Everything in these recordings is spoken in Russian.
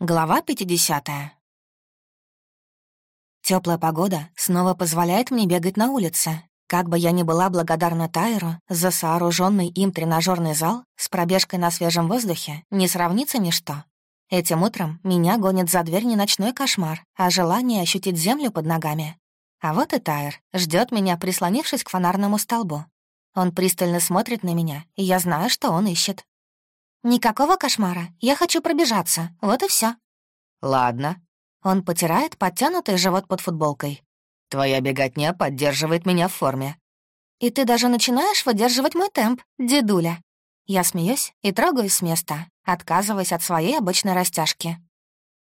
Глава 50. Теплая погода снова позволяет мне бегать на улице. Как бы я ни была благодарна Тайру за сооруженный им тренажерный зал, с пробежкой на свежем воздухе не сравнится ничто. Этим утром меня гонит за дверь не ночной кошмар, а желание ощутить землю под ногами. А вот и Тайр ждет меня, прислонившись к фонарному столбу. Он пристально смотрит на меня, и я знаю, что он ищет. «Никакого кошмара. Я хочу пробежаться. Вот и все. «Ладно». Он потирает подтянутый живот под футболкой. «Твоя беготня поддерживает меня в форме». «И ты даже начинаешь выдерживать мой темп, дедуля». Я смеюсь и трогаюсь с места, отказываясь от своей обычной растяжки.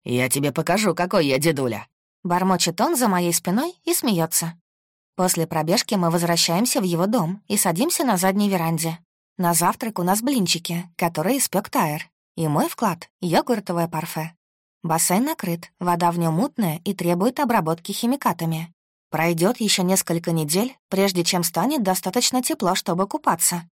«Я тебе покажу, какой я дедуля». Бормочет он за моей спиной и смеется. После пробежки мы возвращаемся в его дом и садимся на задней веранде. На завтрак у нас блинчики, которые испек Тайр. И мой вклад — йогуртовое парфе. Бассейн накрыт, вода в нем мутная и требует обработки химикатами. Пройдет еще несколько недель, прежде чем станет достаточно тепло, чтобы купаться.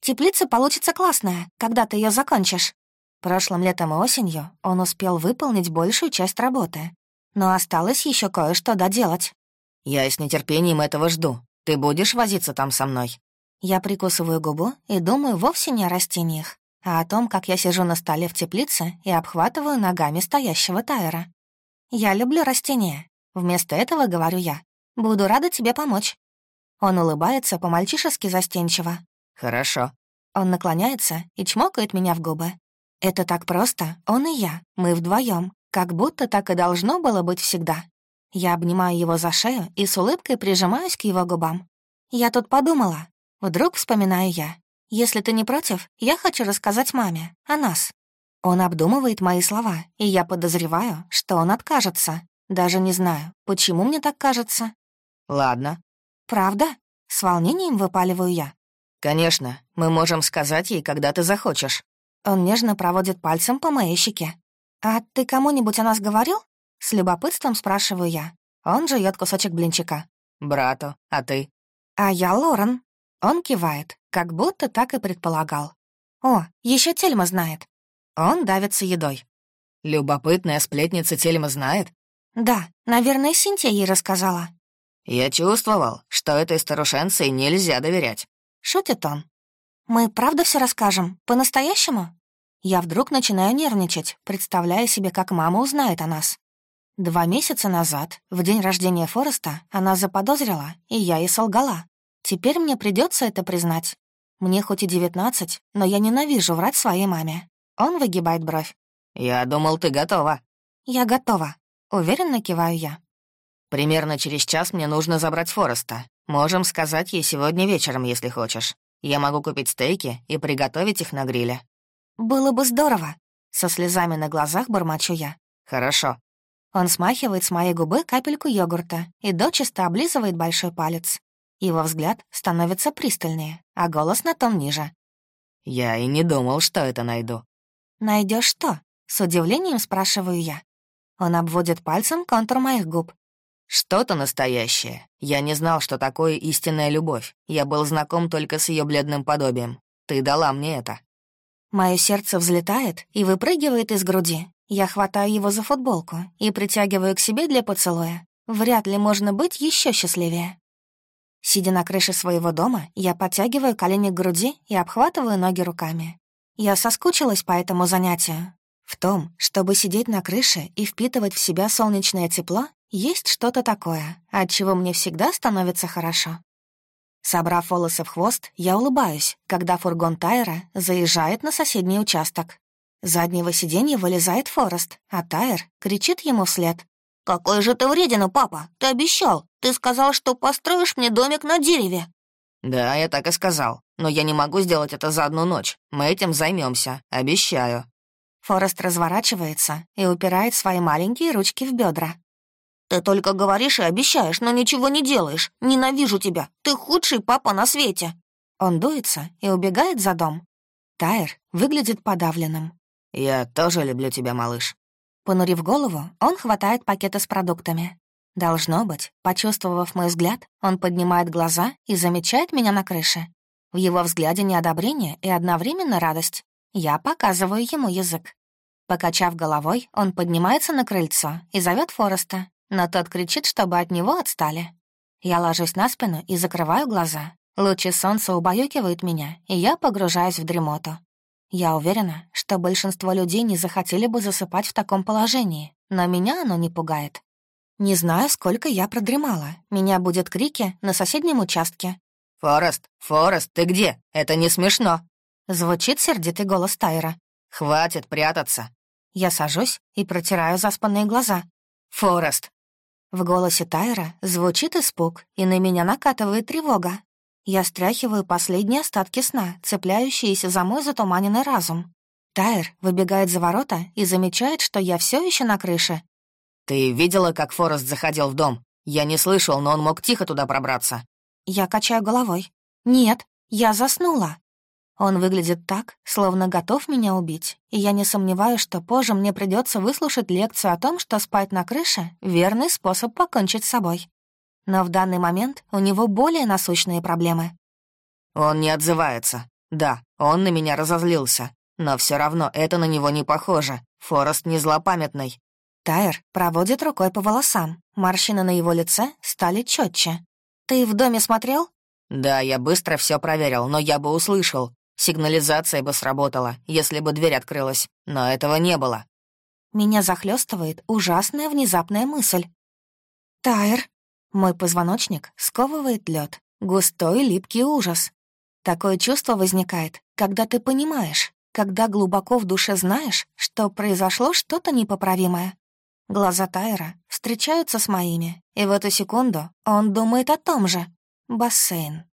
Теплица получится классная, когда ты ее закончишь. Прошлым летом и осенью он успел выполнить большую часть работы. Но осталось еще кое-что доделать. «Я с нетерпением этого жду. Ты будешь возиться там со мной?» Я прикусываю губу и думаю вовсе не о растениях, а о том, как я сижу на столе в теплице и обхватываю ногами стоящего Тайра. «Я люблю растения. Вместо этого говорю я. Буду рада тебе помочь». Он улыбается по-мальчишески застенчиво. «Хорошо». Он наклоняется и чмокает меня в губы. Это так просто, он и я, мы вдвоем, как будто так и должно было быть всегда. Я обнимаю его за шею и с улыбкой прижимаюсь к его губам. Я тут подумала, Вдруг вспоминаю я. «Если ты не против, я хочу рассказать маме о нас». Он обдумывает мои слова, и я подозреваю, что он откажется. Даже не знаю, почему мне так кажется. «Ладно». «Правда?» — с волнением выпаливаю я. «Конечно, мы можем сказать ей, когда ты захочешь». Он нежно проводит пальцем по моей щеке. «А ты кому-нибудь о нас говорил?» С любопытством спрашиваю я. Он жует кусочек блинчика. «Брату, а ты?» «А я Лорен», он кивает, как будто так и предполагал. «О, еще Тельма знает». Он давится едой. «Любопытная сплетница Тельма знает?» «Да, наверное, Синтия ей рассказала». «Я чувствовал, что этой старушенции нельзя доверять». Шутит он. «Мы правда все расскажем? По-настоящему?» Я вдруг начинаю нервничать, представляя себе, как мама узнает о нас. Два месяца назад, в день рождения Фореста, она заподозрила, и я ей солгала. Теперь мне придется это признать. Мне хоть и девятнадцать, но я ненавижу врать своей маме. Он выгибает бровь. «Я думал, ты готова». «Я готова», — уверенно киваю я. «Примерно через час мне нужно забрать Фореста. Можем сказать ей сегодня вечером, если хочешь. Я могу купить стейки и приготовить их на гриле». «Было бы здорово», — со слезами на глазах бормочу я. «Хорошо». Он смахивает с моей губы капельку йогурта и дочисто облизывает большой палец. Его взгляд становится пристальнее, а голос на том ниже. «Я и не думал, что это найду». Найдешь что?» — с удивлением спрашиваю я. Он обводит пальцем контур моих губ. «Что-то настоящее. Я не знал, что такое истинная любовь. Я был знаком только с ее бледным подобием. Ты дала мне это». Мое сердце взлетает и выпрыгивает из груди. Я хватаю его за футболку и притягиваю к себе для поцелуя. Вряд ли можно быть еще счастливее. Сидя на крыше своего дома, я подтягиваю колени к груди и обхватываю ноги руками. Я соскучилась по этому занятию. В том, чтобы сидеть на крыше и впитывать в себя солнечное тепло, есть что-то такое, от чего мне всегда становится хорошо. Собрав волосы в хвост, я улыбаюсь, когда фургон Тайра заезжает на соседний участок. С заднего сиденья вылезает Форест, а Тайр кричит ему вслед. «Какой же ты вредина, папа! Ты обещал! Ты сказал, что построишь мне домик на дереве!» «Да, я так и сказал. Но я не могу сделать это за одну ночь. Мы этим займемся, обещаю». Форест разворачивается и упирает свои маленькие ручки в бедра. «Ты только говоришь и обещаешь, но ничего не делаешь. Ненавижу тебя. Ты худший папа на свете». Он дуется и убегает за дом. Тайр выглядит подавленным. «Я тоже люблю тебя, малыш». Понурив голову, он хватает пакеты с продуктами. Должно быть, почувствовав мой взгляд, он поднимает глаза и замечает меня на крыше. В его взгляде неодобрение и одновременно радость. Я показываю ему язык. Покачав головой, он поднимается на крыльцо и зовет Фореста, но тот кричит, чтобы от него отстали. Я ложусь на спину и закрываю глаза. Лучи солнца убаюкивают меня, и я погружаюсь в дремоту. Я уверена, что большинство людей не захотели бы засыпать в таком положении, но меня оно не пугает. Не знаю, сколько я продремала. Меня будет крики на соседнем участке. «Форест, Форест, ты где? Это не смешно!» Звучит сердитый голос Тайра. «Хватит прятаться!» Я сажусь и протираю заспанные глаза. «Форест!» В голосе Тайра звучит испуг, и на меня накатывает тревога. Я стряхиваю последние остатки сна, цепляющиеся за мой затуманенный разум. Тайр выбегает за ворота и замечает, что я все еще на крыше. «Ты видела, как Форест заходил в дом? Я не слышал, но он мог тихо туда пробраться». Я качаю головой. «Нет, я заснула». Он выглядит так, словно готов меня убить, и я не сомневаюсь, что позже мне придется выслушать лекцию о том, что спать на крыше — верный способ покончить с собой. Но в данный момент у него более насущные проблемы. Он не отзывается. Да, он на меня разозлился, но все равно это на него не похоже. Форест не злопамятный. Тайр проводит рукой по волосам. Морщины на его лице стали четче. «Ты в доме смотрел?» «Да, я быстро все проверил, но я бы услышал. Сигнализация бы сработала, если бы дверь открылась, но этого не было. Меня захлестывает ужасная внезапная мысль. Тайр. Мой позвоночник сковывает лед, густой липкий ужас. Такое чувство возникает, когда ты понимаешь, когда глубоко в душе знаешь, что произошло что-то непоправимое. Глаза Тайра встречаются с моими, и в эту секунду он думает о том же. Бассейн.